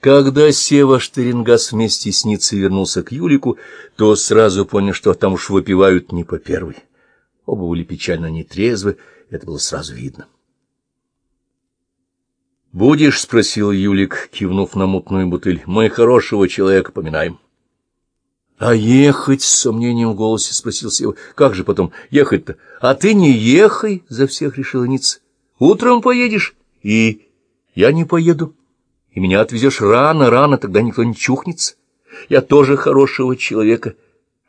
Когда Сева Штерингас вместе с Ницей вернулся к Юлику, то сразу понял, что там уж выпивают не по первой. Оба были печально нетрезвы, это было сразу видно. «Будешь?» — спросил Юлик, кивнув на мутную бутыль. «Мы хорошего человека поминаем». «А ехать?» — с сомнением в голосе спросил Сева. «Как же потом ехать-то?» «А ты не ехай!» — за всех решила Ницца. «Утром поедешь, и я не поеду. И меня отвезешь рано-рано, тогда никто не чухнется. Я тоже хорошего человека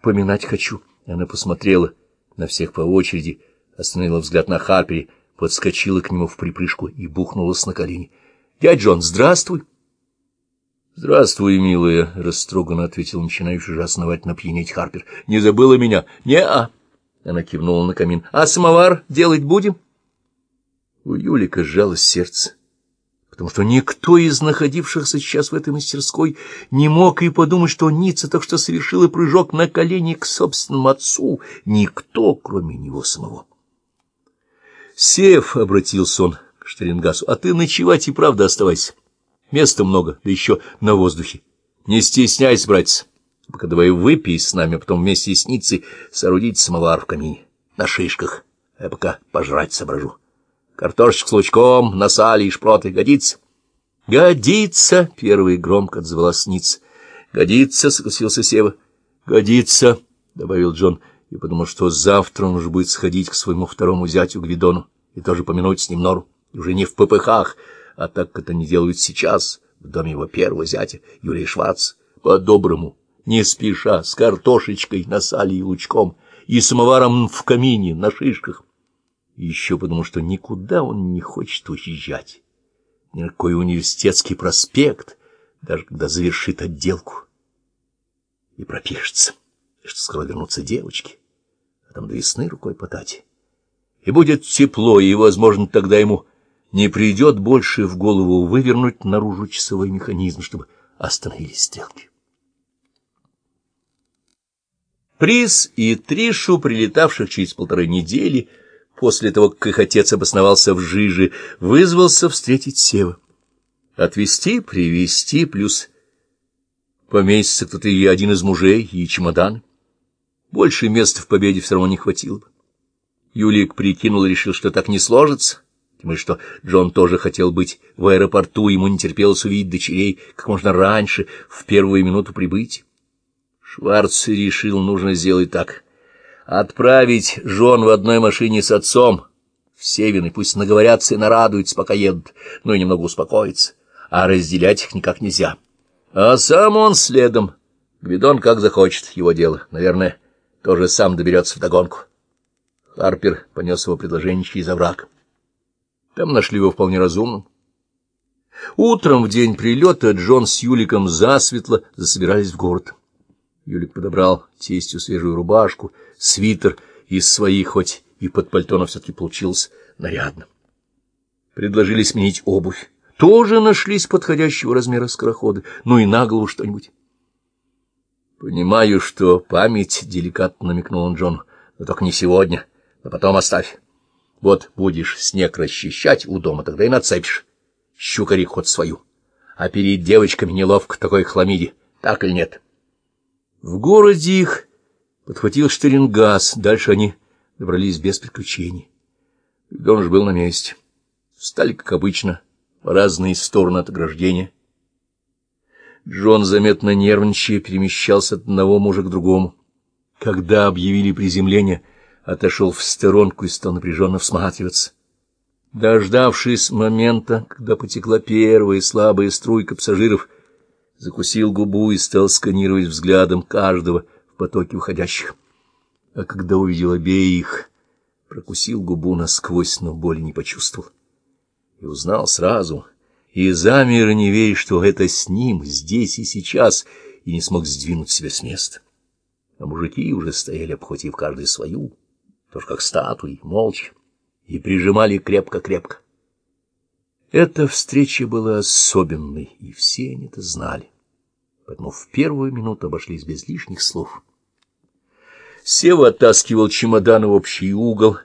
поминать хочу». Она посмотрела на всех по очереди, остановила взгляд на Харпери, подскочила к нему в припрыжку и бухнулась на колени. — Дядь Джон, здравствуй! — Здравствуй, милая, — растроганно ответил начинающий же основательно пьянеть Харпер. — Не забыла меня? — Не-а! — она кивнула на камин. — А самовар делать будем? У Юлика сжалось сердце потому что никто из находившихся сейчас в этой мастерской не мог и подумать, что Ницца так что совершила прыжок на колени к собственному отцу. Никто, кроме него самого. «Сев», — обратился он к Штерингасу, — «а ты ночевать и правда оставайся. Места много, да еще на воздухе. Не стесняйся, братец. Пока давай выпей с нами, а потом вместе с Ницей соорудить самовар в камине, на шишках, а я пока пожрать соображу». Картошечка с лучком, на сале и шпроты годится? — Годится! — первый громко отзвалась Ниц. — Годится! — согласился Сева. — Годится! — добавил Джон и подумал, что завтра он уже будет сходить к своему второму зятю Гвидону и тоже помянуть с ним нору. Уже не в ППХ, а так, как это не делают сейчас, в доме его первого зятя, Юрия Шварц, по-доброму, не спеша, с картошечкой на сале и лучком, и самоваром в камине, на шишках еще потому, что никуда он не хочет уезжать. Ни какой университетский проспект, даже когда завершит отделку. И пропишется, что скоро вернутся девочки, а там до весны рукой подать. И будет тепло, и, возможно, тогда ему не придет больше в голову вывернуть наружу часовой механизм, чтобы остановились стрелки. Приз и Тришу, прилетавших через полторы недели, — после того, как их отец обосновался в Жиже, вызвался встретить Сева. Отвезти, привезти, плюс по месяцу кто-то и один из мужей, и чемодан. Больше места в победе все равно не хватило бы. Юлик прикинул и решил, что так не сложится. Тем что Джон тоже хотел быть в аэропорту, ему не терпелось увидеть дочерей как можно раньше, в первую минуту прибытия. Шварц решил, нужно сделать так — Отправить жен в одной машине с отцом в Севин, пусть наговорятся и нарадуются, пока едут, но и немного успокоятся, а разделять их никак нельзя. А сам он следом. Гвидон как захочет, его дело. Наверное, тоже сам доберется вдогонку. Харпер понес его предложение через овраг. Там нашли его вполне разумным. Утром в день прилета Джон с Юликом засветло засобирались в город. Юлик подобрал тестью свежую рубашку, свитер из своих, хоть и под пальто, но все-таки получилось нарядно. Предложили сменить обувь. Тоже нашлись подходящего размера скороходы, ну и на голову что-нибудь. Понимаю, что память, — деликатно намекнул он Джон, — но только не сегодня, но потом оставь. Вот будешь снег расчищать у дома, тогда и нацепишь. Щукари хоть свою. А перед девочками неловко такой хламиде, так или нет? — в городе их подхватил Штерингас, дальше они добрались без приключений. Дон же был на месте. Встали, как обычно, по разные стороны от ограждения. Джон, заметно нервничая, перемещался от одного мужа к другому. Когда объявили приземление, отошел в сторонку и стал напряженно всматриваться. Дождавшись момента, когда потекла первая слабая струйка пассажиров, закусил губу и стал сканировать взглядом каждого в потоке уходящих. А когда увидел обеих, прокусил губу насквозь, но боли не почувствовал. И узнал сразу, и замер, не веря, что это с ним, здесь и сейчас, и не смог сдвинуть себя с места. А мужики уже стояли, обхватив каждый свою, тоже как статуи, молча, и прижимали крепко-крепко. Эта встреча была особенной, и все они это знали. Поэтому в первую минуту обошлись без лишних слов. Сева оттаскивал чемодан в общий угол,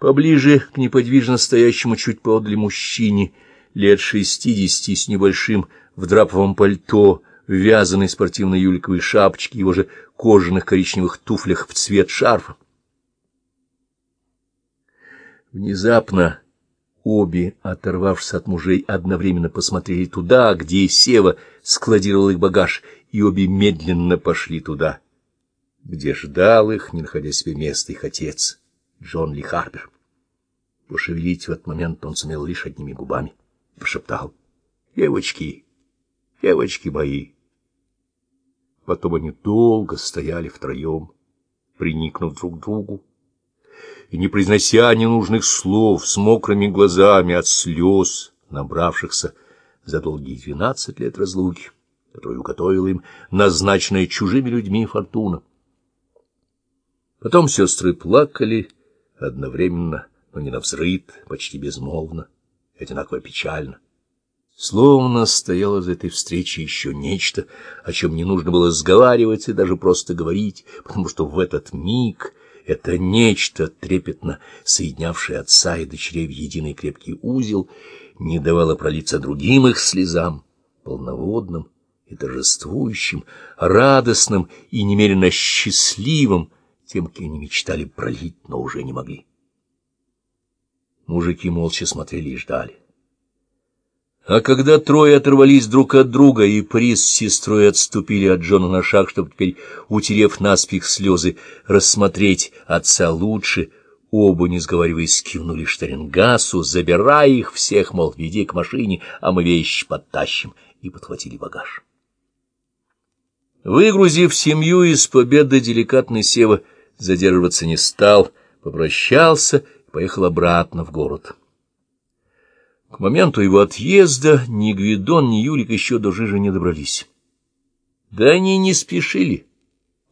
поближе к неподвижно стоящему чуть поодаль мужчине, лет шестидесяти с небольшим, в драповом пальто, вязаной спортивной юликовой шапочке, его же кожаных коричневых туфлях в цвет шарфа. Внезапно обе, оторвавшись от мужей, одновременно посмотрели туда, где Сева складировал их багаж, и обе медленно пошли туда, где ждал их, не находя себе места, их отец, Джон Ли Харпер. Пошевелить в этот момент он сумел лишь одними губами. Прошептал. «Девочки, девочки мои!» Потом они долго стояли втроем, приникнув друг к другу, и, не произнося ненужных слов, с мокрыми глазами от слез, набравшихся за долгие двенадцать лет разлуки, которую уготовила им назначенная чужими людьми фортуна. Потом сестры плакали одновременно, но не навзрыд, почти безмолвно, одинаково печально. Словно стояло за этой встречи еще нечто, о чем не нужно было сговаривать и даже просто говорить, потому что в этот миг это нечто, трепетно соединявшее отца и дочерей в единый крепкий узел, не давало пролиться другим их слезам, полноводным и торжествующим, радостным и немерено счастливым, тем, кем они мечтали пролить, но уже не могли. Мужики молча смотрели и ждали. А когда трое оторвались друг от друга, и приз с сестрой отступили от Джона на шаг, чтобы теперь, утерев наспех слезы, рассмотреть отца лучше, оба, не сговариваясь, кивнули Штерингасу, забирая их всех, мол, веди к машине, а мы вещи подтащим, и подхватили багаж. Выгрузив семью из победы, деликатный Сева задерживаться не стал, попрощался и поехал обратно в город. К моменту его отъезда ни Гвидон, ни Юлик еще до Жижи не добрались. Да они не спешили.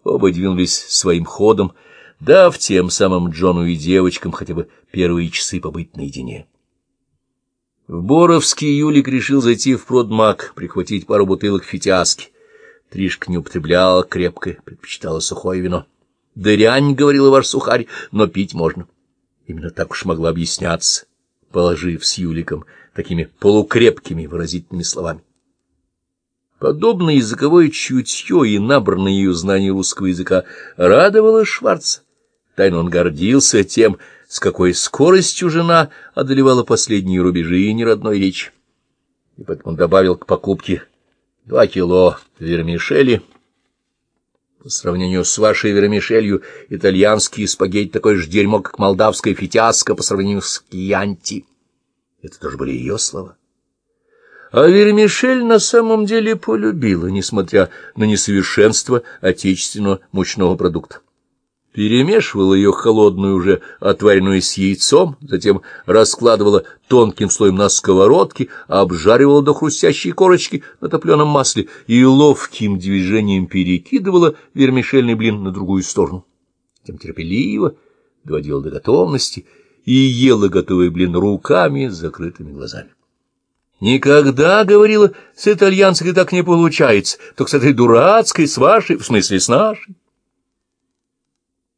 Оба двинулись своим ходом, дав тем самым Джону и девочкам хотя бы первые часы побыть наедине. В Боровский Юлик решил зайти в продмаг, прихватить пару бутылок фитиаски. Тришка не употребляла крепкое, предпочитала сухое вино. «Дырянь», — говорила ваш сухарь, — «но пить можно». Именно так уж могла объясняться положив с Юликом такими полукрепкими выразительными словами. Подобное языковое чутье и набранное ее знание русского языка радовало Шварца. Тайно он гордился тем, с какой скоростью жена одолевала последние рубежи неродной речи. И поэтому добавил к покупке два кило вермишели. По сравнению с вашей вермишелью, итальянские спагетти такое же дерьмо, как молдавская фитяска по сравнению с кьянти. Это тоже были ее слова. А Вермишель на самом деле полюбила, несмотря на несовершенство отечественного мучного продукта. Перемешивала ее холодную уже, отваренную с яйцом, затем раскладывала тонким слоем на сковородке, обжаривала до хрустящей корочки на топленом масле и ловким движением перекидывала вермишельный блин на другую сторону. Тем терпеливо доводила до готовности — и ела готовый блин руками с закрытыми глазами. «Никогда, — говорила, — с итальянской так не получается, только с этой дурацкой, с вашей, в смысле, с нашей».